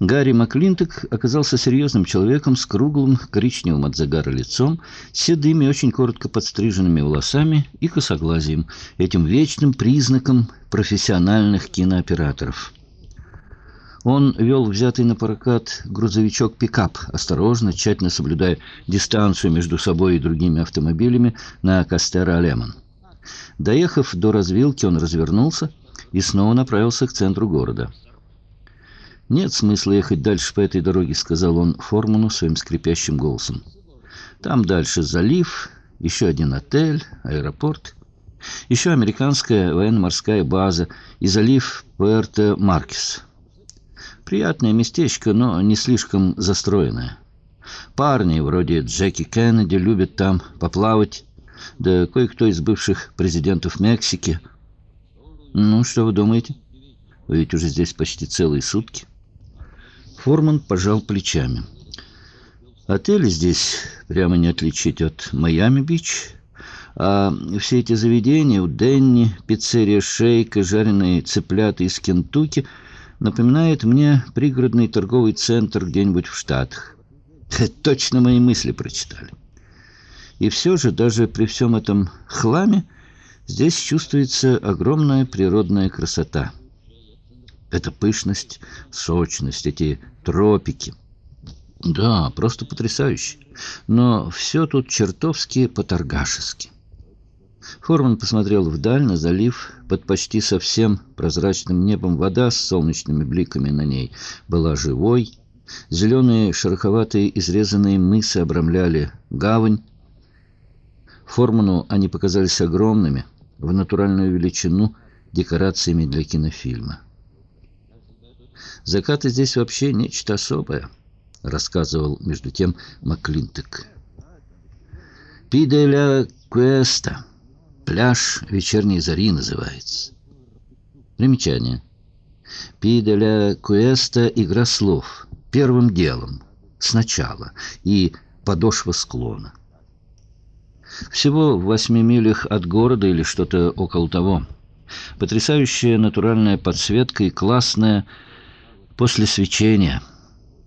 Гарри Маклинток оказался серьезным человеком с круглым, коричневым от загара лицом, седыми, очень коротко подстриженными волосами и косоглазием, этим вечным признаком профессиональных кинооператоров. Он вел взятый на прокат грузовичок-пикап, осторожно, тщательно соблюдая дистанцию между собой и другими автомобилями на Кастера-Алемон. Доехав до развилки, он развернулся и снова направился к центру города. «Нет смысла ехать дальше по этой дороге», — сказал он Форману своим скрипящим голосом. «Там дальше залив, еще один отель, аэропорт, еще американская военно-морская база и залив Пуэрто-Маркес. Приятное местечко, но не слишком застроенное. Парни вроде Джеки Кеннеди любят там поплавать, да кое-кто из бывших президентов Мексики. Ну, что вы думаете? Вы ведь уже здесь почти целые сутки». Форман пожал плечами. Отели здесь прямо не отличить от Майами-Бич, а все эти заведения у Денни, пиццерия Шейка, жареные цыплята из Кентукки напоминает мне пригородный торговый центр где-нибудь в Штатах. Точно мои мысли прочитали. И все же, даже при всем этом хламе, здесь чувствуется огромная природная красота — эта пышность, сочность, эти тропики. Да, просто потрясающе. Но все тут чертовски поторгашески. Форман посмотрел вдаль на залив. Под почти совсем прозрачным небом вода с солнечными бликами на ней была живой. Зеленые шероховатые изрезанные мысы обрамляли гавань. Форману они показались огромными, в натуральную величину, декорациями для кинофильма. Закаты здесь вообще нечто особое, рассказывал между тем Маклинтек. Пиделя Куэста. Пляж вечерней зари называется. Примечание. Пиделя Куэста — игра слов. Первым делом. Сначала. И подошва склона. Всего в восьми милях от города или что-то около того. Потрясающая натуральная подсветка и классная после свечения.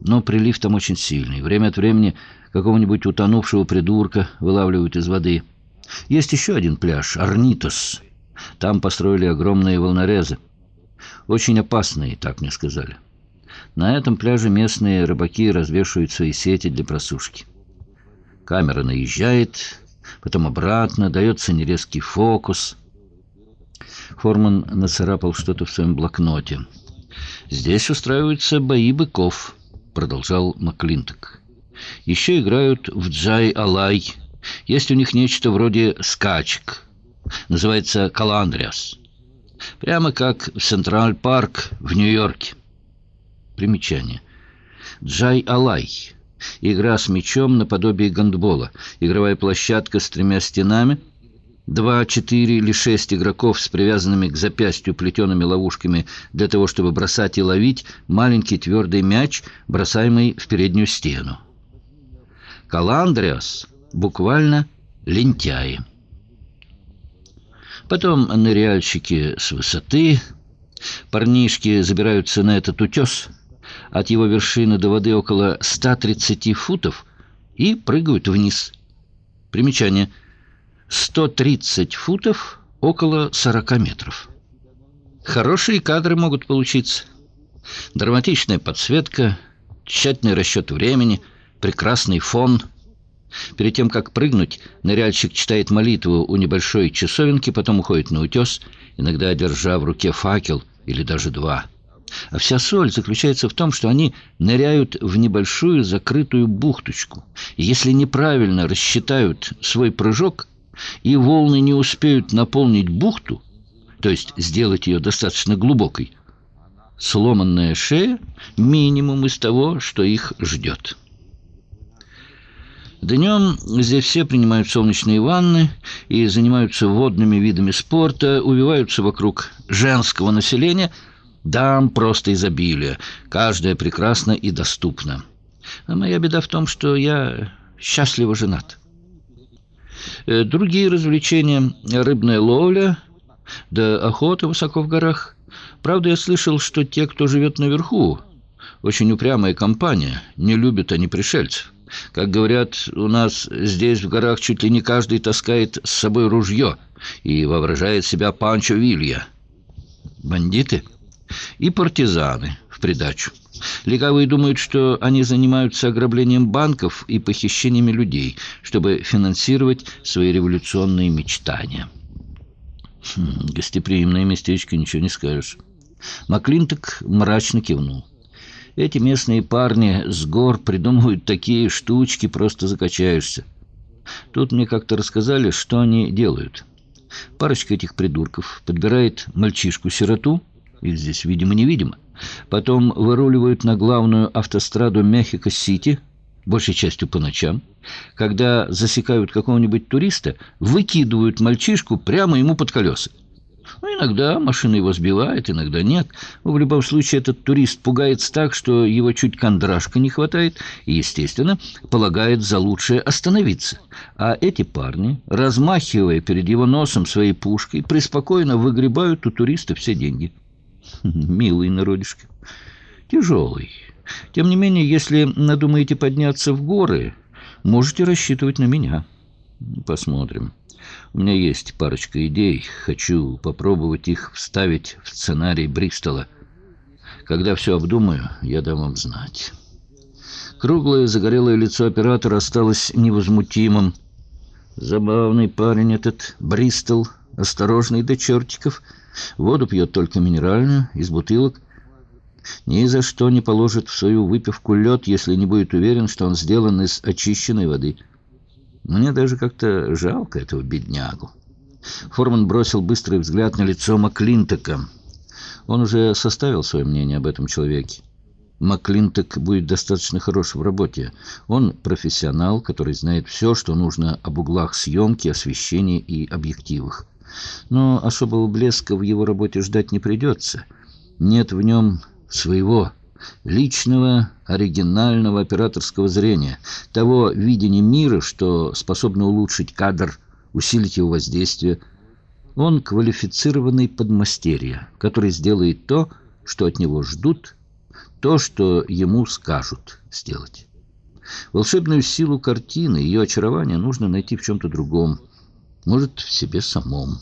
Но прилив там очень сильный. Время от времени какого-нибудь утонувшего придурка вылавливают из воды. Есть еще один пляж, Арнитос. Там построили огромные волнорезы. Очень опасные, так мне сказали. На этом пляже местные рыбаки развешивают свои сети для просушки. Камера наезжает, потом обратно, дается нерезкий фокус. Форман нацарапал что-то в своем блокноте. «Здесь устраиваются бои быков», — продолжал Маклинток. «Еще играют в джай-алай. Есть у них нечто вроде скачек. Называется каландриас. Прямо как в Централь-парк в Нью-Йорке». Примечание. Джай-алай. Игра с мячом наподобие гандбола. Игровая площадка с тремя стенами — Два, четыре или шесть игроков с привязанными к запястью плетеными ловушками для того, чтобы бросать и ловить маленький твердый мяч, бросаемый в переднюю стену. Каландриас буквально лентяи. Потом ныряльщики с высоты. Парнишки забираются на этот утес. От его вершины до воды около 130 футов и прыгают вниз. Примечание – 130 футов, около 40 метров. Хорошие кадры могут получиться. Драматичная подсветка, тщательный расчет времени, прекрасный фон. Перед тем, как прыгнуть, ныряльщик читает молитву у небольшой часовенки, потом уходит на утес, иногда держа в руке факел или даже два. А вся соль заключается в том, что они ныряют в небольшую закрытую бухточку. И если неправильно рассчитают свой прыжок – и волны не успеют наполнить бухту, то есть сделать ее достаточно глубокой, сломанная шея – минимум из того, что их ждет. Днем здесь все принимают солнечные ванны и занимаются водными видами спорта, увиваются вокруг женского населения, дам просто изобилие, каждая прекрасна и доступна. А моя беда в том, что я счастливо женат. Э, другие развлечения — рыбная ловля, да охота высоко в горах. Правда, я слышал, что те, кто живет наверху, Очень упрямая компания, не любят они пришельцев. Как говорят, у нас здесь в горах чуть ли не каждый таскает с собой ружье и воображает себя Панчо Вилья. Бандиты и партизаны в придачу. Легавые думают, что они занимаются ограблением банков и похищениями людей, чтобы финансировать свои революционные мечтания. Хм, гостеприимное местечко, ничего не скажешь. Маклинток мрачно кивнул. Эти местные парни с гор придумывают такие штучки, просто закачаешься. Тут мне как-то рассказали, что они делают. Парочка этих придурков подбирает мальчишку-сироту, их здесь видимо-невидимо, потом выруливают на главную автостраду Мехико-Сити, большей частью по ночам, когда засекают какого-нибудь туриста, выкидывают мальчишку прямо ему под колеса. Ну, иногда машина его сбивает, иногда нет. Но в любом случае этот турист пугается так, что его чуть кондрашка не хватает и, естественно, полагает за лучшее остановиться. А эти парни, размахивая перед его носом своей пушкой, преспокойно выгребают у туриста все деньги. Милый народишко. Тяжелый. Тем не менее, если надумаете подняться в горы, можете рассчитывать на меня. Посмотрим. У меня есть парочка идей. Хочу попробовать их вставить в сценарий Бристола. Когда все обдумаю, я дам вам знать. Круглое загорелое лицо оператора осталось невозмутимым. Забавный парень этот, Бристол, осторожный до чертиков. Воду пьет только минеральную, из бутылок. Ни за что не положит в свою выпивку лед, если не будет уверен, что он сделан из очищенной воды. Мне даже как-то жалко этого беднягу. Форман бросил быстрый взгляд на лицо Маклинтока. Он уже составил свое мнение об этом человеке. Маклинток будет достаточно хорош в работе. Он профессионал, который знает все, что нужно об углах съемки, освещении и объективах. Но особого блеска в его работе ждать не придется. Нет в нем своего личного, оригинального операторского зрения, того видения мира, что способно улучшить кадр, усилить его воздействие. Он квалифицированный подмастерье, который сделает то, что от него ждут, то, что ему скажут сделать. Волшебную силу картины, ее очарование нужно найти в чем-то другом, может, в себе самом.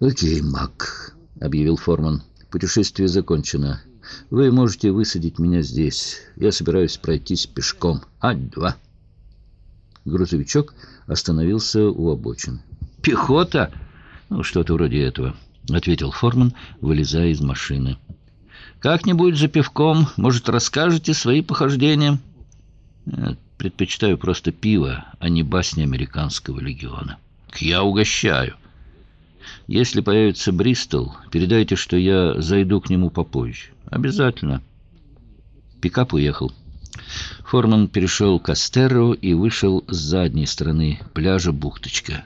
«Окей, Мак», — объявил Форман, — «путешествие закончено». Вы можете высадить меня здесь. Я собираюсь пройтись пешком. А-два. Грузовичок остановился у обочины. «Пехота?» «Ну, что-то вроде этого», — ответил Форман, вылезая из машины. «Как-нибудь за пивком, может, расскажете свои похождения?» «Я предпочитаю просто пиво, а не басни американского легиона». «Я угощаю». «Если появится Бристол, передайте, что я зайду к нему попозже». «Обязательно». Пикап уехал. Форман перешел к Астеро и вышел с задней стороны пляжа бухточка.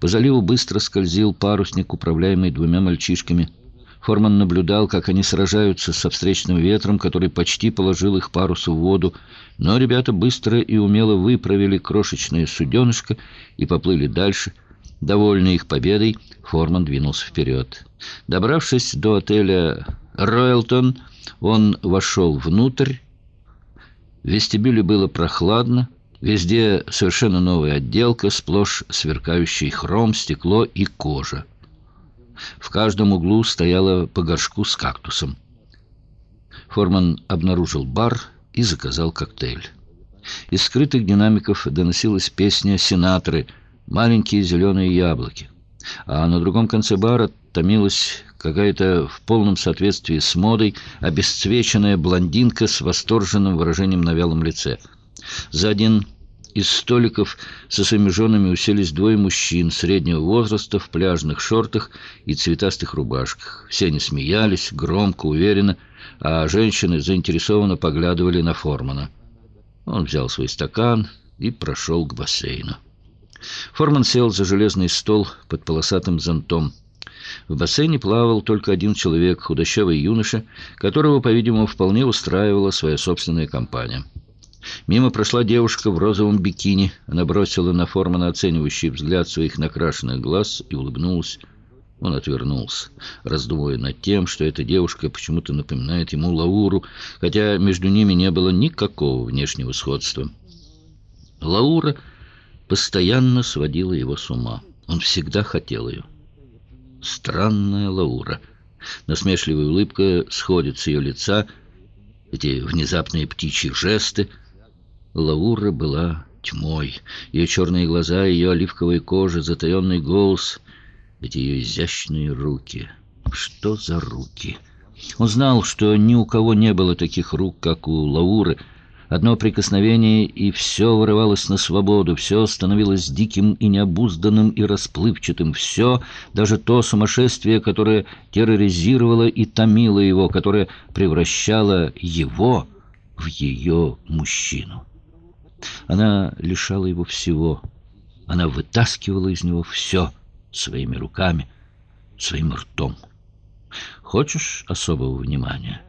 По заливу быстро скользил парусник, управляемый двумя мальчишками. Форман наблюдал, как они сражаются со встречным ветром, который почти положил их парус в воду, но ребята быстро и умело выправили крошечное суденышко и поплыли дальше. Довольный их победой, Форман двинулся вперед. Добравшись до отеля Ройлтон, он вошел внутрь. В вестибюле было прохладно. Везде совершенно новая отделка, сплошь сверкающий хром, стекло и кожа. В каждом углу стояло по горшку с кактусом. Форман обнаружил бар и заказал коктейль. Из скрытых динамиков доносилась песня «Сенаторы», «Маленькие зеленые яблоки». А на другом конце бара томилась какая-то в полном соответствии с модой обесцвеченная блондинка с восторженным выражением на вялом лице. За один из столиков со своими женами уселись двое мужчин среднего возраста в пляжных шортах и цветастых рубашках. Все они смеялись, громко, уверенно, а женщины заинтересованно поглядывали на Формана. Он взял свой стакан и прошел к бассейну. Форман сел за железный стол под полосатым зонтом. В бассейне плавал только один человек, худощавый юноша, которого, по-видимому, вполне устраивала своя собственная компания. Мимо прошла девушка в розовом бикини. Она бросила на Формана оценивающий взгляд своих накрашенных глаз и улыбнулась. Он отвернулся, раздумывая над тем, что эта девушка почему-то напоминает ему Лауру, хотя между ними не было никакого внешнего сходства. Лаура постоянно сводила его с ума. Он всегда хотел ее. Странная Лаура. Насмешливая улыбка сходит с ее лица, эти внезапные птичьи жесты. Лаура была тьмой. Ее черные глаза, ее оливковая кожа, затаенный голос, эти ее изящные руки. Что за руки? Он знал, что ни у кого не было таких рук, как у Лауры — Одно прикосновение, и все вырывалось на свободу, все становилось диким и необузданным и расплывчатым, все, даже то сумасшествие, которое терроризировало и томило его, которое превращало его в ее мужчину. Она лишала его всего, она вытаскивала из него все своими руками, своим ртом. Хочешь особого внимания?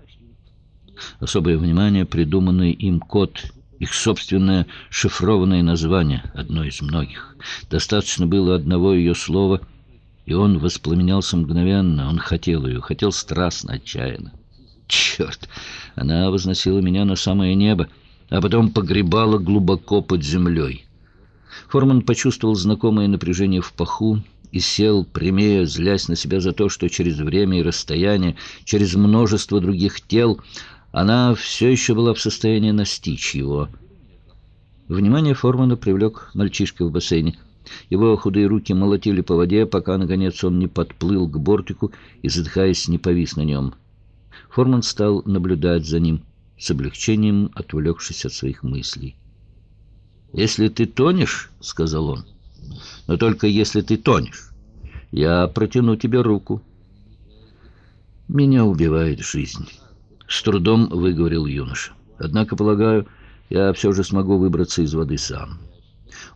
Особое внимание придуманный им код, их собственное шифрованное название, одно из многих. Достаточно было одного ее слова, и он воспламенялся мгновенно. Он хотел ее, хотел страстно, отчаянно. Черт! Она возносила меня на самое небо, а потом погребала глубоко под землей. Форман почувствовал знакомое напряжение в паху и сел, прямее, злясь на себя за то, что через время и расстояние, через множество других тел она все еще была в состоянии настичь его. Внимание Формана привлек мальчишка в бассейне. Его худые руки молотили по воде, пока, наконец, он не подплыл к бортику и, задыхаясь, не повис на нем. Форман стал наблюдать за ним, с облегчением отвлекшись от своих мыслей. «Если ты тонешь, — сказал он, — но только если ты тонешь, я протяну тебе руку. Меня убивает жизнь». С трудом выговорил юноша. Однако, полагаю, я все же смогу выбраться из воды сам.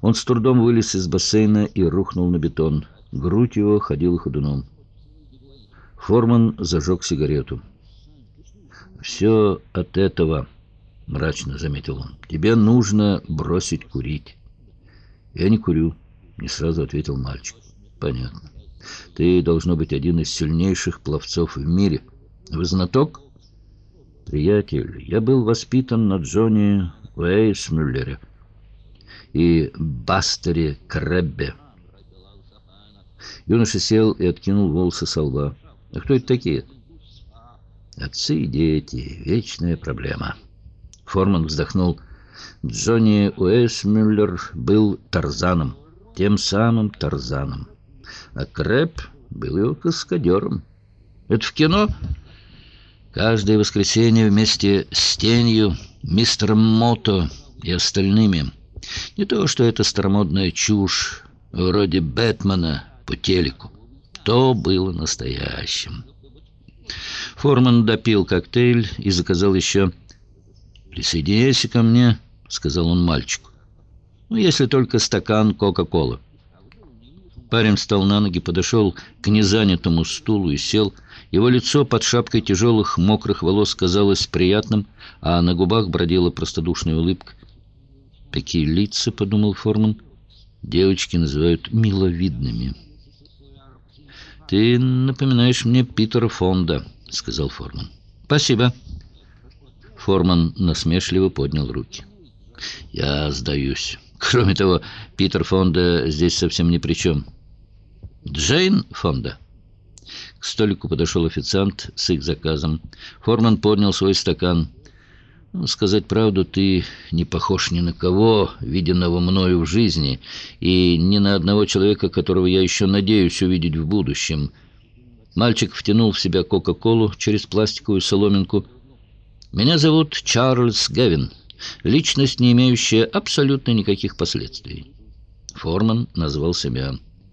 Он с трудом вылез из бассейна и рухнул на бетон. Грудь его ходила ходуном. Форман зажег сигарету. «Все от этого», — мрачно заметил он. «Тебе нужно бросить курить». «Я не курю», — не сразу ответил мальчик. «Понятно. Ты должно быть один из сильнейших пловцов в мире. Вы знаток?» Приятель, я был воспитан на Джонни Уэйсмюллере и Бастере Креббе. Юноша сел и откинул волосы со лба. А кто это такие? Отцы и дети. Вечная проблема. Форман вздохнул. Джонни Уэйсмюллер был Тарзаном. Тем самым Тарзаном. А Крэб был его каскадером. Это в кино... Каждое воскресенье вместе с Тенью, мистером Мото и остальными. Не то, что это старомодная чушь, вроде Бэтмена по телеку. То было настоящим. Форман допил коктейль и заказал еще. «Присоединяйся ко мне», — сказал он мальчику. «Ну, если только стакан Кока-Колы». Парень встал на ноги, подошел к незанятому стулу и сел, его лицо под шапкой тяжелых мокрых волос казалось приятным, а на губах бродила простодушная улыбка. «Такие лица», — подумал Форман, — «девочки называют миловидными». «Ты напоминаешь мне Питера Фонда», — сказал Форман. «Спасибо». Форман насмешливо поднял руки. «Я сдаюсь. Кроме того, Питер Фонда здесь совсем ни при чем». «Джейн Фонда?» К столику подошел официант с их заказом. Форман поднял свой стакан. «Ну, «Сказать правду, ты не похож ни на кого, виденного мною в жизни, и ни на одного человека, которого я еще надеюсь увидеть в будущем». Мальчик втянул в себя Кока-Колу через пластиковую соломинку. «Меня зовут Чарльз Гевин, личность, не имеющая абсолютно никаких последствий». Форман назвал себя